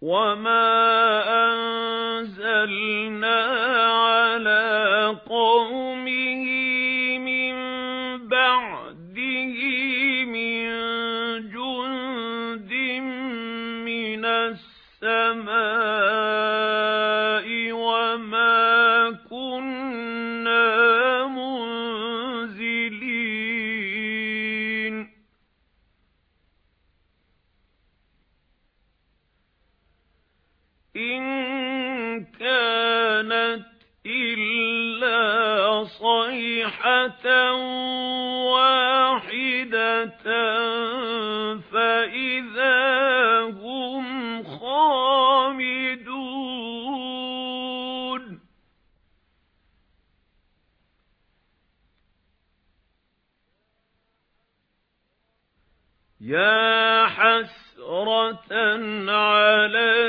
وَمَا أَنزَلْنَا عَلَى قَوْمِهِ مِن بَعْدِهِ مِن جُندٍ مِّنَ السَّمَاءِ وَمَا إِن كَانَتْ إِلَّا صَيْحَةً وَاحِدَةً فَإِذَا هُمْ خَامِدُونَ. يَا حَسْرَةً عَلَى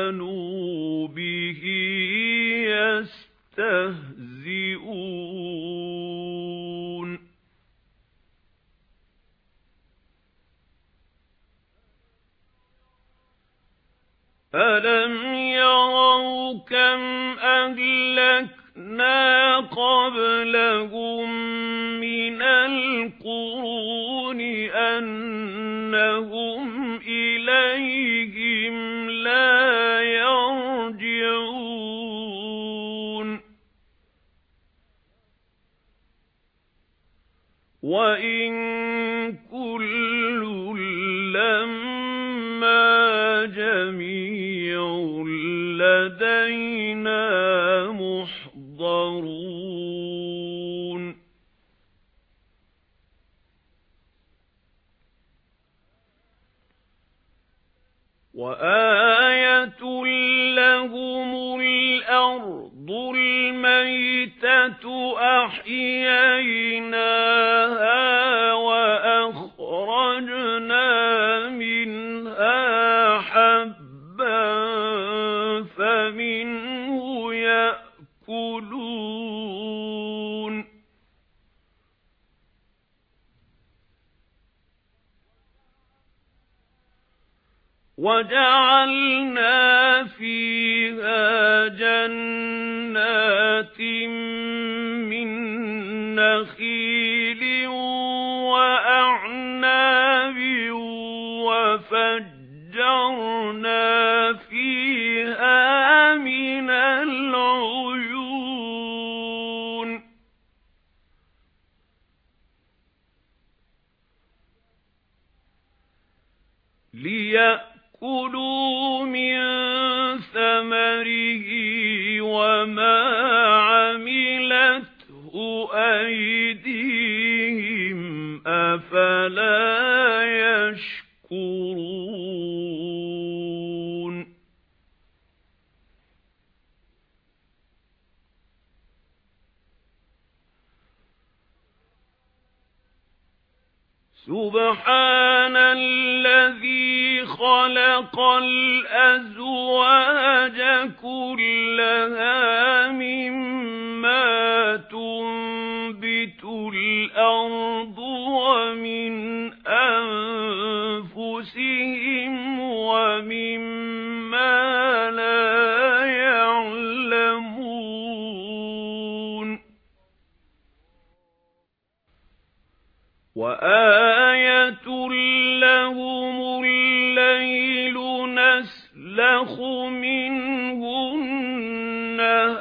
كَانُوا بِهِ يَسْتَهْزِئُونَ. أَلَمْ يَرَوْا كَمْ أَهْلَكْنَا قَبْلَهُم وَإِن كُلٌّ لَّمَّا جَمِيعٌ لَّدَيْنَا مُحْضَرُونَ وَآيَةٌ لَّهُمُ الْأَرْضُ الْمَيْتَةُ أَحْيَيْنَاهَا وَجَعَلْنَا فِيهَا جَنَّاتٍ مِّن نَّخِيلٍ لِيَأْكُلُوا مِن ثَمَرِهِ وَمَا عَمِلَتْهُ أَيْدِيهِمْ أَفَلَا يَشْكُرُونَ. سُبْحَانَ الَّذِي خَلَقَ الْأَزْوَاجَ كُلَّهَا مِمَّا تُنبِتُ الْأَرْضُ وَمِنْ أَنفُسِهِمْ وَمِمَّا لَا يَعْلَمُونَ وَآيَةٌ لَّهُمُ نَسْلَخُ مِنْهُ النَّهَارَ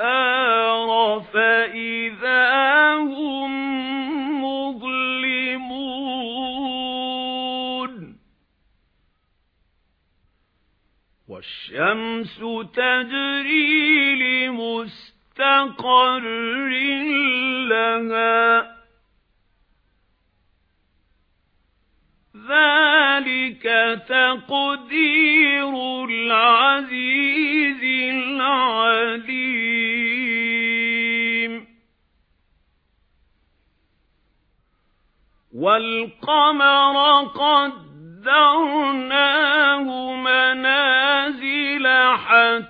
فَإِذَا هُم مُّظْلِمُونَ وَالشَّمْسُ تَجْرِي لِمُسْتَقَرٍّ لَّهَا تَقْدِيرُ الْعَزِيزِ الْعَلِيمِ. وَالْقَمَرَ قَدَّرْنَاهُ مَنَازِلَ حَتَّى